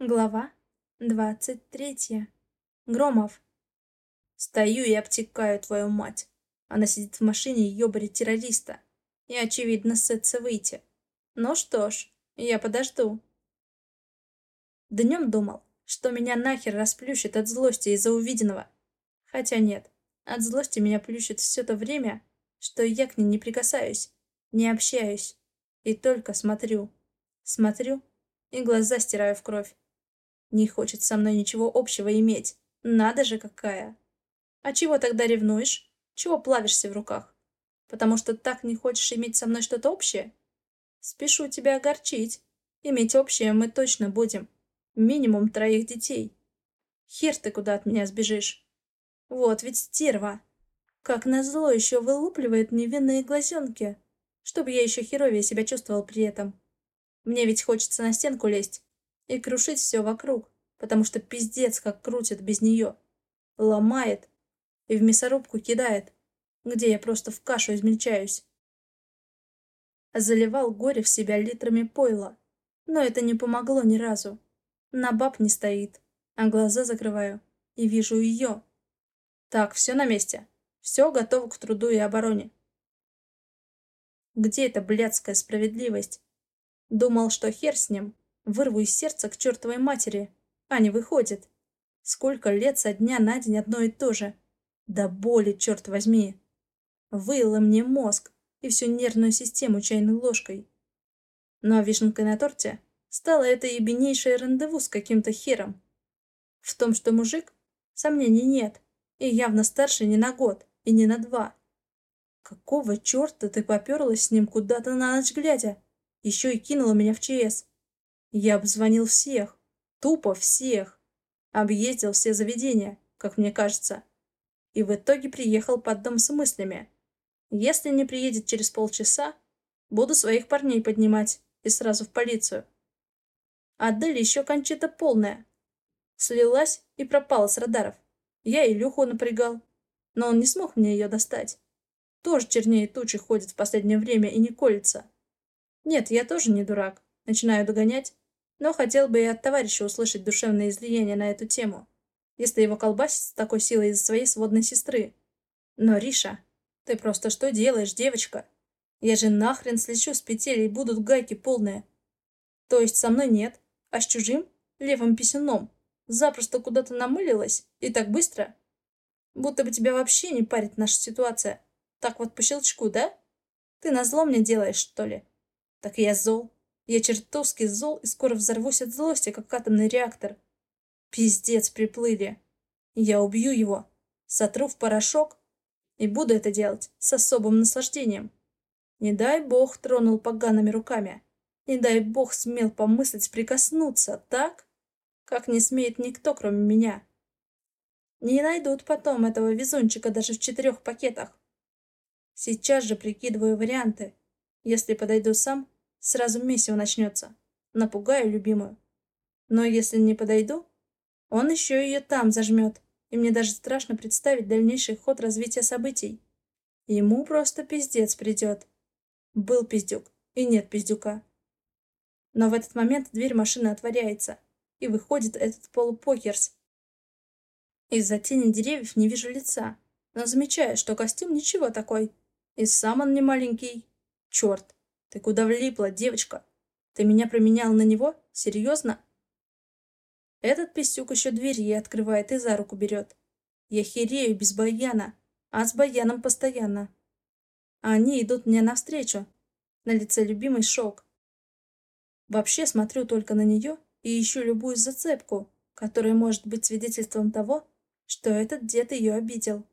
Глава двадцать третья. Громов. Стою и обтекаю твою мать. Она сидит в машине и ёбарит террориста. И, очевидно, сытся выйти. Ну что ж, я подожду. Днем думал, что меня нахер расплющит от злости из-за увиденного. Хотя нет, от злости меня плющит все то время, что я к ней не прикасаюсь, не общаюсь. И только смотрю. Смотрю и глаза стираю в кровь. Не хочет со мной ничего общего иметь. Надо же какая. А чего тогда ревнуешь? Чего плавишься в руках? Потому что так не хочешь иметь со мной что-то общее? Спешу тебя огорчить. Иметь общее мы точно будем. Минимум троих детей. Хер ты куда от меня сбежишь. Вот ведь стерва. Как назло еще вылупливает невинные глазенки. Чтобы я еще херовее себя чувствовал при этом. Мне ведь хочется на стенку лезть и крушить все вокруг, потому что пиздец как крутит без нее. Ломает и в мясорубку кидает, где я просто в кашу измельчаюсь. Заливал горе в себя литрами пойла, но это не помогло ни разу. На баб не стоит, а глаза закрываю и вижу ее. Так, все на месте. Все готово к труду и обороне. Где эта блядская справедливость? Думал, что хер с ним, Вырву из сердца к чертовой матери. А не выходит. Сколько лет со дня на день одно и то же. Да боли, черт возьми. Выила мне мозг и всю нервную систему чайной ложкой. Но вишенкой на торте стало это ебенейшее рандеву с каким-то хером. В том, что мужик, сомнений нет, и явно старше не на год и не на два. Какого черта ты поперлась с ним куда-то на ночь глядя? Еще и кинула меня в ЧС. Я обзвонил всех, тупо всех. Объездил все заведения, как мне кажется. И в итоге приехал под дом с мыслями. Если не приедет через полчаса, буду своих парней поднимать и сразу в полицию. Адель еще кончита полная. Слилась и пропала с радаров. Я Илюху напрягал, но он не смог мне ее достать. Тоже чернее тучи ходит в последнее время и не колется. Нет, я тоже не дурак. Начинаю догонять, но хотел бы и от товарища услышать душевное излияние на эту тему, если его колбасит с такой силой из-за своей сводной сестры. Но, Риша, ты просто что делаешь, девочка? Я же нахрен слечу с петель и будут гайки полные. То есть со мной нет, а с чужим, левым писюном, запросто куда-то намылилась и так быстро. Будто бы тебя вообще не парит наша ситуация. Так вот по щелчку, да? Ты назло мне делаешь, что ли? Так я зол. Я чертовски зол и скоро взорвусь от злости, как атомный реактор. Пиздец, приплыли. Я убью его, сотру в порошок и буду это делать с особым наслаждением. Не дай бог тронул погаными руками. Не дай бог смел помыслить прикоснуться, так? Как не смеет никто, кроме меня. Не найдут потом этого везунчика даже в четырех пакетах. Сейчас же прикидываю варианты. Если подойду сам, Сразу месиво начнется. Напугаю любимую. Но если не подойду, он еще ее там зажмет. И мне даже страшно представить дальнейший ход развития событий. Ему просто пиздец придет. Был пиздюк, и нет пиздюка. Но в этот момент дверь машины отворяется, и выходит этот полупокерс. Из-за тени деревьев не вижу лица, но замечаю, что костюм ничего такой. И сам он не маленький. Черт, ты куда влипла, девочка? Ты меня променял на него? Серьезно? Этот писюк еще двери открывает и за руку берет. Я херею без баяна, а с баяном постоянно. А они идут мне навстречу. На лице любимый шок. Вообще смотрю только на нее и ищу любую зацепку, которая может быть свидетельством того, что этот дед ее обидел.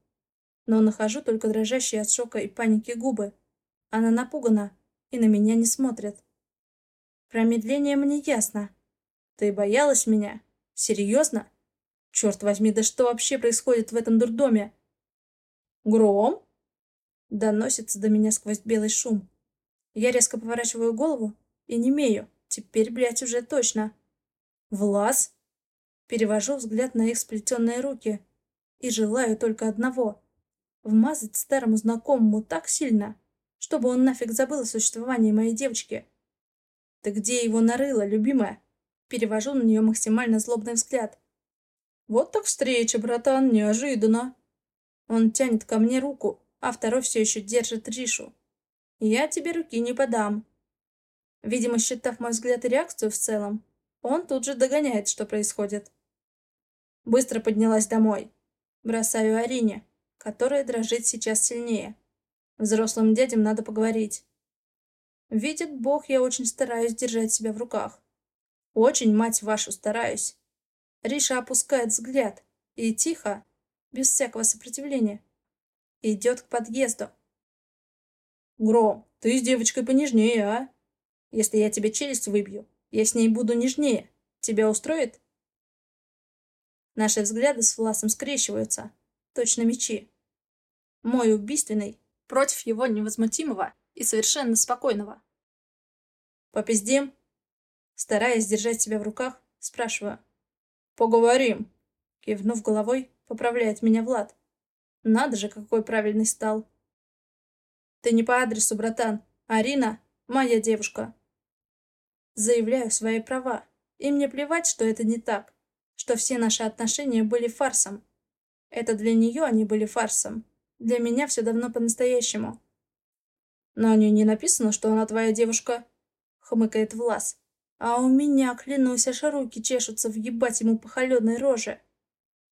Но нахожу только дрожащие от шока и паники губы. Она напугана, и на меня не смотрят. Промедление мне ясно. Ты боялась меня? Серьезно? Черт возьми, да что вообще происходит в этом дурдоме? Гром? Доносится до меня сквозь белый шум. Я резко поворачиваю голову и не немею. Теперь, блядь, уже точно. Влас? Перевожу взгляд на их сплетенные руки и желаю только одного — вмазать старому знакомому так сильно, чтобы он нафиг забыл о существовании моей девочки. Ты где его нарыла, любимая? Перевожу на нее максимально злобный взгляд. Вот так встреча, братан, неожиданно. Он тянет ко мне руку, а второй все еще держит Ришу. Я тебе руки не подам. Видимо, считав мой взгляд и реакцию в целом, он тут же догоняет, что происходит. Быстро поднялась домой. Бросаю Арине, которая дрожит сейчас сильнее. Взрослым дядям надо поговорить. Видит Бог, я очень стараюсь держать себя в руках. Очень, мать вашу, стараюсь. Риша опускает взгляд и тихо, без всякого сопротивления, идет к подъезду. «Гром, ты с девочкой понежнее, а? Если я тебе челюсть выбью, я с ней буду нежнее. Тебя устроит?» Наши взгляды с Власом скрещиваются, точно мечи. Мой убийственный против его невозмутимого и совершенно спокойного. «Попиздим?» Стараясь держать себя в руках, спрашиваю. «Поговорим!» Кивнув головой, поправляет меня Влад. Надо же, какой правильный стал. «Ты не по адресу, братан. Арина — моя девушка». Заявляю свои права. И мне плевать, что это не так. Что все наши отношения были фарсом. Это для нее они были фарсом. Для меня все давно по-настоящему. «На ней не написано, что она твоя девушка», — хмыкает Влас. «А у меня, клянусь, аж руки чешутся въебать ему по холеной роже.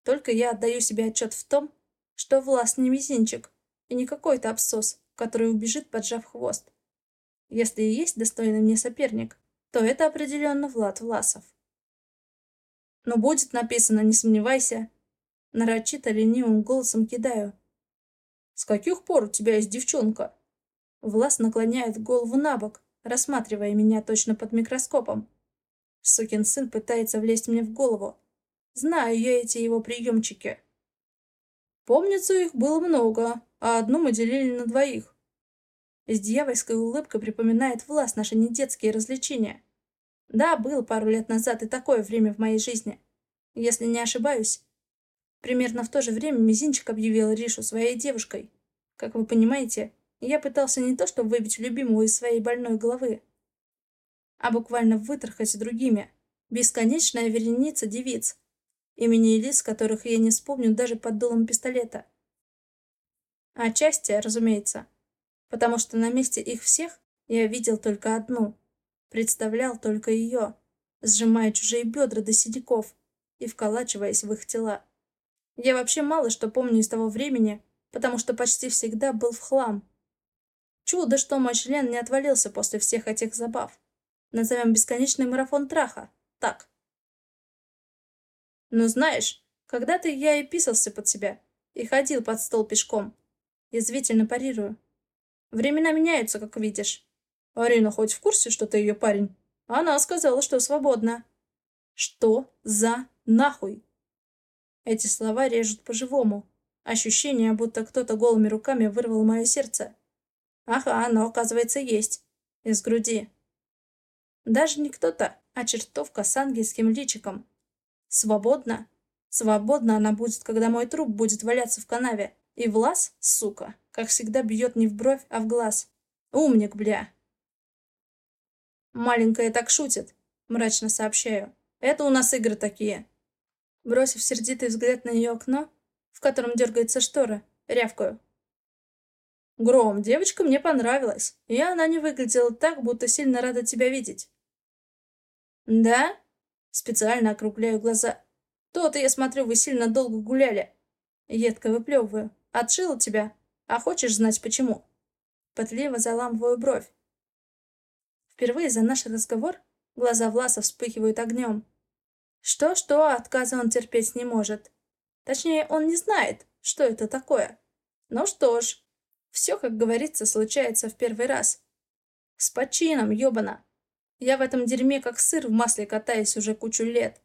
Только я отдаю себе отчет в том, что Влас не мизинчик и не какой-то абсос, который убежит, поджав хвост. Если и есть достойный мне соперник, то это определенно Влад Власов. Но будет написано, не сомневайся. Нарочито ленивым голосом кидаю. «С каких пор у тебя есть девчонка?» Влас наклоняет голову на бок, рассматривая меня точно под микроскопом. Сукин сын пытается влезть мне в голову. Знаю я эти его приемчики. Помнится, их было много, а одну мы делили на двоих. С дьявольской улыбкой припоминает Влас наши недетские развлечения. Да, было пару лет назад и такое время в моей жизни. Если не ошибаюсь. Примерно в то же время Мизинчик объявил Ришу своей девушкой. Как вы понимаете, я пытался не то что выбить любимую из своей больной головы, а буквально вытрахать другими. Бесконечная вереница девиц, имени и лиц которых я не вспомню даже под дулом пистолета. Отчасти, разумеется, потому что на месте их всех я видел только одну, представлял только ее, сжимая чужие бедра до сидяков и вколачиваясь в их тела. Я вообще мало что помню из того времени, потому что почти всегда был в хлам. Чудо, что мой член не отвалился после всех этих забав. Назовем бесконечный марафон траха. Так. Но знаешь, когда-то я и писался под себя. И ходил под стол пешком. Язвительно парирую. Времена меняются, как видишь. Арина хоть в курсе, что ты ее парень? Она сказала, что свободна. Что за нахуй? Эти слова режут по-живому. Ощущение, будто кто-то голыми руками вырвал мое сердце. Ага, оно, оказывается, есть. Из груди. Даже не кто-то, а чертовка с ангельским личиком. Свободно. Свободно она будет, когда мой труп будет валяться в канаве. И Влас, сука, как всегда бьет не в бровь, а в глаз. Умник, бля. Маленькая так шутит, мрачно сообщаю. Это у нас игры такие. Бросив сердитый взгляд на ее окно, в котором дергается штора, рявкаю. «Гром, девочка мне понравилась, и она не выглядела так, будто сильно рада тебя видеть». «Да?» Специально округляю глаза. «То-то, я смотрю, вы сильно долго гуляли». Едко выплевываю. «Отшила тебя. А хочешь знать, почему?» Пытливо заламываю бровь. Впервые за наш разговор глаза Власа вспыхивают огнем. Что-что, отказа он терпеть не может. Точнее, он не знает, что это такое. Ну что ж, все, как говорится, случается в первый раз. С почином, ёбана. Я в этом дерьме как сыр в масле катаюсь уже кучу лет.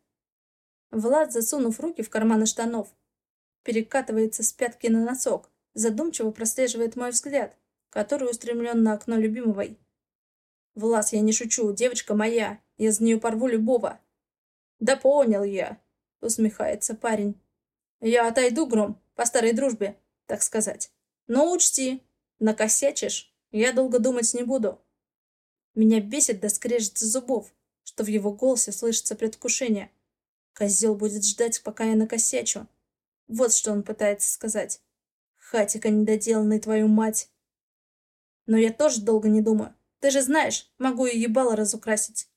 Влад, засунув руки в карманы штанов, перекатывается с пятки на носок, задумчиво прослеживает мой взгляд, который устремлен на окно любимой. «Влас, я не шучу, девочка моя, я за нее порву любого». «Да понял я», — усмехается парень. «Я отойду, Гром, по старой дружбе, так сказать. Но учти, накосячишь, я долго думать не буду. Меня бесит до скрежета зубов, что в его голосе слышится предвкушение. Козел будет ждать, пока я накосячу. Вот что он пытается сказать. Хатика недоделанный, твою мать. Но я тоже долго не думаю. Ты же знаешь, могу и ебало разукрасить.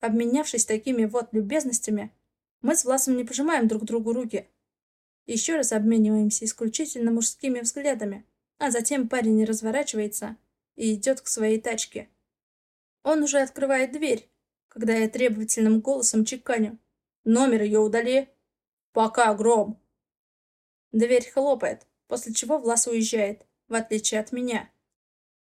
Обменявшись такими вот любезностями, мы с Власом не пожимаем друг другу руки. Еще раз обмениваемся исключительно мужскими взглядами, а затем парень разворачивается и идет к своей тачке. Он уже открывает дверь, когда я требовательным голосом чеканю. Номер ее удали. Пока, Гром. Дверь хлопает, после чего Влас уезжает, в отличие от меня.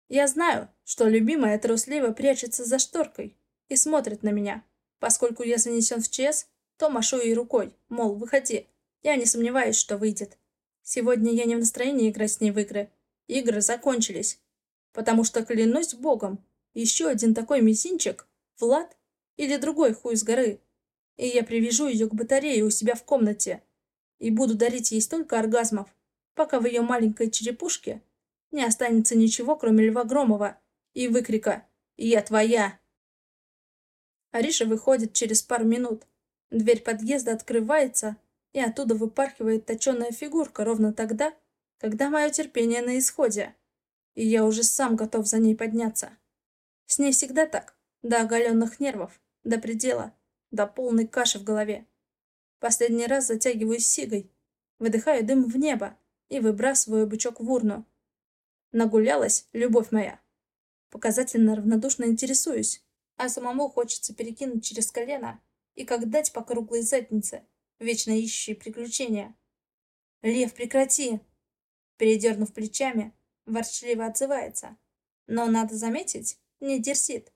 Я знаю, что любимая трусливо прячется за шторкой и смотрит на меня. Поскольку я занесен в ЧС, то машу ей рукой, мол, выходи. Я не сомневаюсь, что выйдет. Сегодня я не в настроении играть с ней в игры. Игры закончились. Потому что, клянусь богом, еще один такой мизинчик, Влад или другой хуй с горы, и я привяжу ее к батарее у себя в комнате и буду дарить ей столько оргазмов, пока в ее маленькой черепушке не останется ничего, кроме Льва Громова и выкрика «Я твоя!». Ариша выходит через пару минут. Дверь подъезда открывается, и оттуда выпархивает точеная фигурка ровно тогда, когда мое терпение на исходе, и я уже сам готов за ней подняться. С ней всегда так, до оголенных нервов, до предела до полной каши в голове. Последний раз затягиваюсь сигой, выдыхаю дым в небо и выбрасываю бычок в урну. Нагулялась, любовь моя. Показательно равнодушно интересуюсь, а самому хочется перекинуть через колено и как дать по круглой заднице, вечно ищущей приключения. «Лев, прекрати!» Передернув плечами, ворчливо отзывается. Но, надо заметить, не дерзит.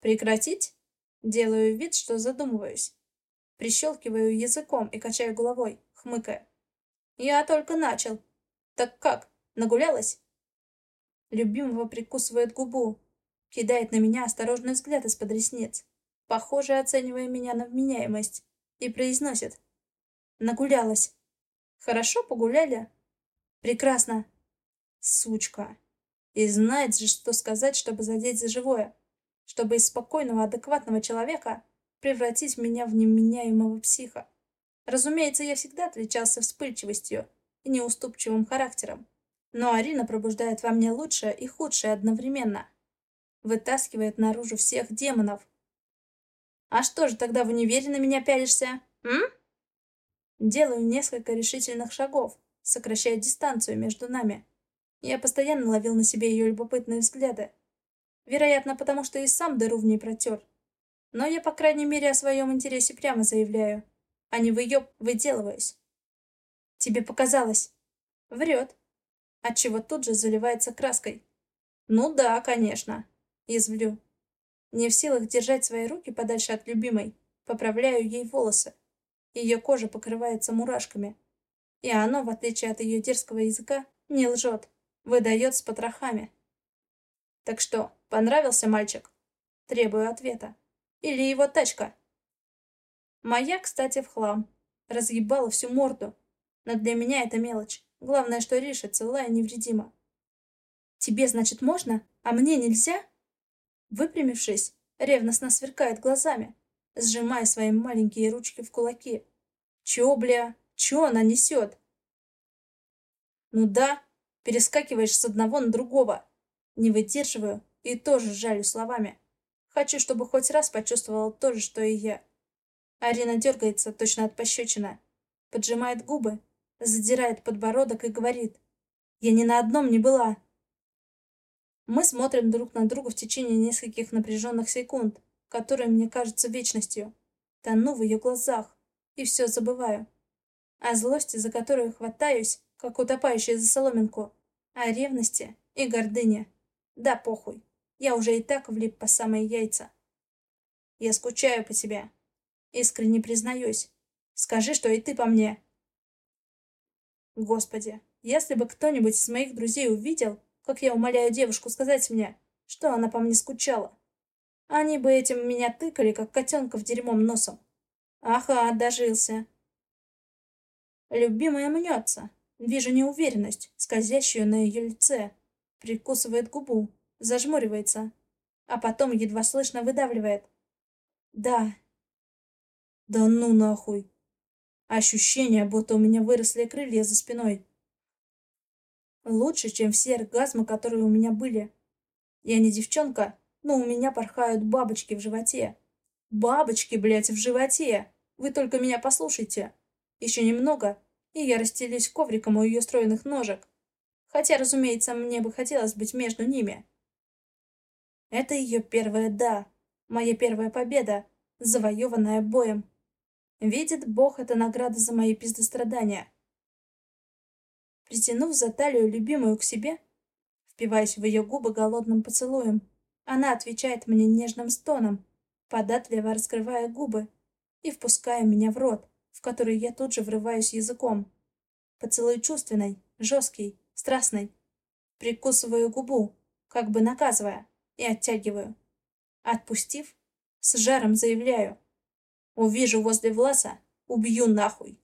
«Прекратить?» Делаю вид, что задумываюсь. Прищелкиваю языком и качаю головой, хмыкая. Я только начал. Так как, нагулялась? Любимого прикусывает губу, кидает на меня осторожный взгляд из-под ресниц, похоже, оценивая меня на вменяемость, и произносит. Нагулялась. Хорошо погуляли? Прекрасно. Сучка. И знает же, что сказать, чтобы задеть за живое чтобы из спокойного, адекватного человека превратить меня в неменяемого психа. Разумеется, я всегда отличался вспыльчивостью и неуступчивым характером. Но Арина пробуждает во мне лучшее и худшее одновременно. Вытаскивает наружу всех демонов. «А что же тогда в универе на меня пялишься, м?» Делаю несколько решительных шагов, сокращая дистанцию между нами. Я постоянно ловил на себе ее любопытные взгляды, Вероятно, потому что и сам дыру в ней протер. Но я, по крайней мере, о своем интересе прямо заявляю, а не выеб выделываюсь. Тебе показалось. Врет. Отчего тут же заливается краской. Ну да, конечно. Извлю. Не в силах держать свои руки подальше от любимой, поправляю ей волосы. Ее кожа покрывается мурашками. И оно, в отличие от ее дерзкого языка, не лжет, выдает с потрохами. Так что, понравился мальчик? Требую ответа. Или его тачка? Моя, кстати, в хлам. Разъебала всю морду. Но для меня это мелочь. Главное, что Риша целая и невредима. Тебе, значит, можно, а мне нельзя? Выпрямившись, ревностно сверкает глазами, сжимая свои маленькие ручки в кулаки. Чё, бля, чё она несет? Ну да, перескакиваешь с одного на другого. Не выдерживаю и тоже жалю словами. Хочу, чтобы хоть раз почувствовал то же, что и я. Арина дергается, точно от пощечина. Поджимает губы, задирает подбородок и говорит. «Я ни на одном не была». Мы смотрим друг на друга в течение нескольких напряженных секунд, которые мне кажутся вечностью. Тону в ее глазах и все забываю. О злости, за которую хватаюсь, как утопающий за соломинку. О ревности и гордыне. Да похуй. Я уже и так влип по самые яйца. Я скучаю по тебе. Искренне признаюсь. Скажи, что и ты по мне. Господи, если бы кто-нибудь из моих друзей увидел, как я умоляю девушку сказать мне, что она по мне скучала, они бы этим меня тыкали, как котенка в дерьмом носом. Ага, дожился. Любимая мнется. Вижу неуверенность, скользящую на ее лице прикусывает губу, зажмуривается, а потом едва слышно выдавливает. Да. Да ну нахуй. Ощущение, будто у меня выросли крылья за спиной. Лучше, чем все оргазмы, которые у меня были. Я не девчонка, но у меня порхают бабочки в животе. Бабочки, блядь, в животе. Вы только меня послушайте. Еще немного, и я расстелюсь ковриком у ее стройных ножек. Хотя, разумеется, мне бы хотелось быть между ними. Это ее первое «да», моя первая победа, завоеванная боем. Видит Бог, это награда за мои пиздострадания. Притянув за талию любимую к себе, впиваясь в ее губы голодным поцелуем, она отвечает мне нежным стоном, податливо раскрывая губы и впуская меня в рот, в который я тут же врываюсь языком. Поцелуй чувственный, жесткий, страстный. Прикусываю губу, как бы наказывая, и оттягиваю. Отпустив, с жаром заявляю. Увижу возле Власа, убью нахуй.